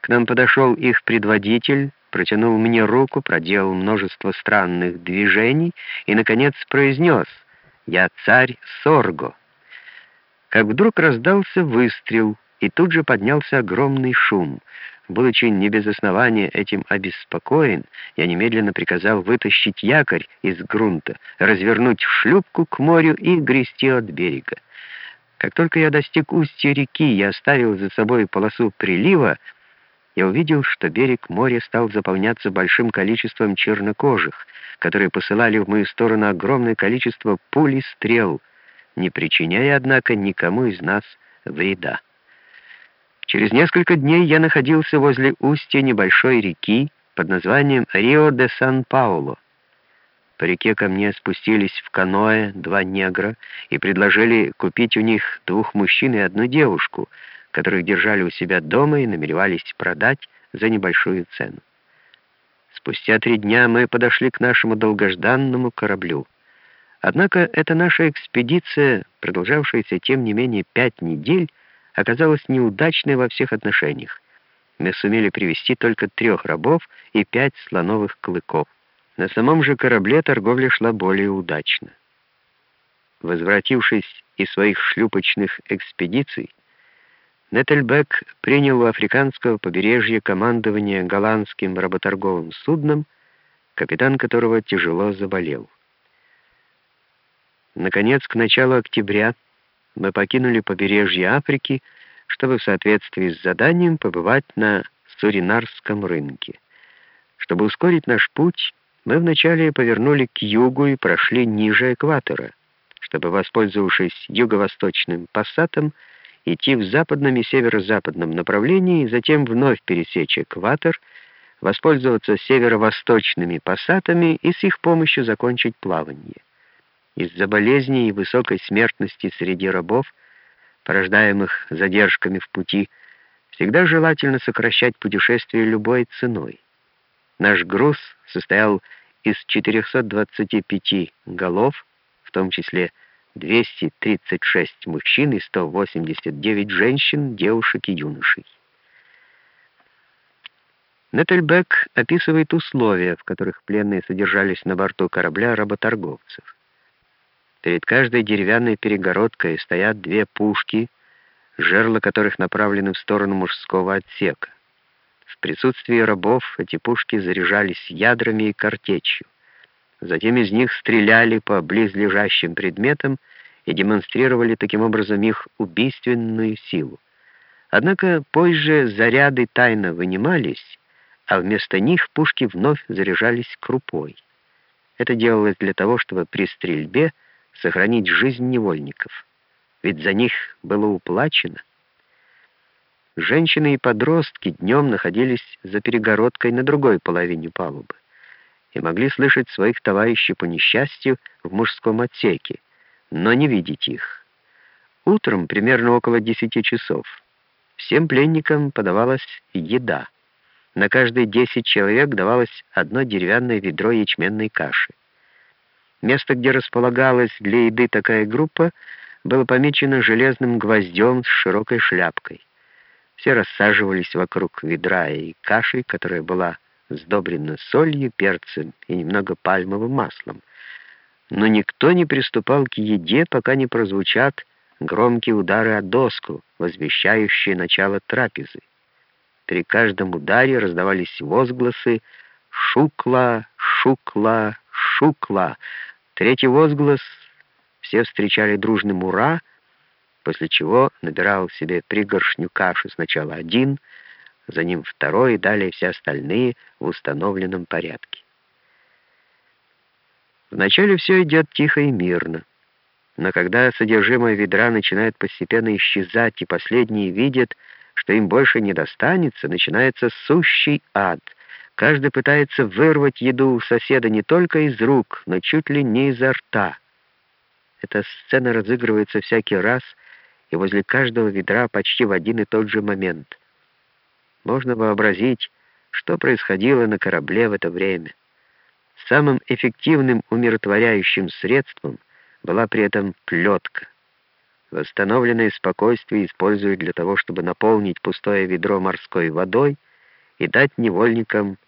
К нам подошел их предводитель, протянул мне руку, проделал множество странных движений и, наконец, произнес «Я царь Сорго». Как вдруг раздался выстрел, и тут же поднялся огромный шум. Будучи не без основания этим обеспокоен, я немедленно приказал вытащить якорь из грунта, развернуть шлюпку к морю и грести от берега. Как только я достиг устья реки и оставил за собой полосу прилива, я увидел, что берег моря стал заполняться большим количеством чернокожих, которые посылали в мою сторону огромное количество пуль и стрел, не причиняя, однако, никому из нас вреда. Через несколько дней я находился возле устья небольшой реки под названием Рио-де-Сан-Пауло. По реке ко мне спустились в каноэ два негра и предложили купить у них двух мужчин и одну девушку, которых держали у себя дома и намеревались продать за небольшую цену. Спустя три дня мы подошли к нашему долгожданному кораблю. Однако эта наша экспедиция, продолжавшаяся тем не менее пять недель, оказалась неудачной во всех отношениях. Мы сумели привести только трех рабов и пять слоновых клыков. На самом же корабле торговля шла более удачно. Возвратившись из своих шлюпочных экспедиций, Неттельбек принял у африканского побережья командование голландским работорговым судном, капитан которого тяжело заболел. Наконец, к началу октября мы покинули побережье Африки, чтобы в соответствии с заданием побывать на Суринарском рынке. Чтобы ускорить наш путь, мы вначале повернули к югу и прошли ниже экватора, чтобы, воспользовавшись юго-восточным пассатом, идти в западном и северо-западном направлении, затем вновь пересечь экватор, воспользоваться северо-восточными пассатами и с их помощью закончить плавание. Из-за болезней и высокой смертности среди рабов, порождаемых задержками в пути, всегда желательно сокращать путешествие любой ценой. Наш груз состоял из 425 голов, в том числе 236 мужчин и 189 женщин, девушек и юношей. Неттельбек описывает условия, в которых пленные содержались на борту корабля работорговцев. Перед каждой деревянной перегородкой стоят две пушки, жерла которых направлены в сторону мужского отсека. В присутствии рабов эти пушки заряжались ядрами и картечью. Затем из них стреляли по близлежащим предметам и демонстрировали таким образом их убийственную силу. Однако позже заряды тайно вынимались, а вместо них пушки вновь заряжались крупой. Это делалось для того, чтобы при стрельбе сохранить жизнь невольников, ведь за них было уплачено. Женщины и подростки днем находились за перегородкой на другой половине палубы и могли слышать своих товарищей по несчастью в мужском отсеке, но не видеть их. Утром, примерно около десяти часов, всем пленникам подавалась еда. На каждые десять человек давалось одно деревянное ведро ячменной каши. Место, где располагалась для еды такая группа, было помечено железным гвоздем с широкой шляпкой. Все рассаживались вокруг ведра и каши, которая была сдобрена солью, перцем и немного пальмовым маслом. Но никто не приступал к еде, пока не прозвучат громкие удары о доску, возвещающие начало трапезы. При каждом ударе раздавались возгласы «Шукла! Шукла! Шукла!» Третий возглас все встречали дружным «Ура!», после чего набирал себе пригоршню каши сначала один, за ним второй и далее все остальные в установленном порядке. Вначале все идет тихо и мирно, но когда содержимое ведра начинает постепенно исчезать, и последние видят, что им больше не достанется, начинается сущий ад. Каждый пытается вырвать еду у соседа не только из рук, но чуть ли не изо рта. Эта сцена разыгрывается всякий раз, и возле каждого ведра почти в один и тот же момент. Можно вообразить, что происходило на корабле в это время. Самым эффективным умиротворяющим средством была при этом плетка. Восстановленное спокойствие используют для того, чтобы наполнить пустое ведро морской водой — и дать невольникам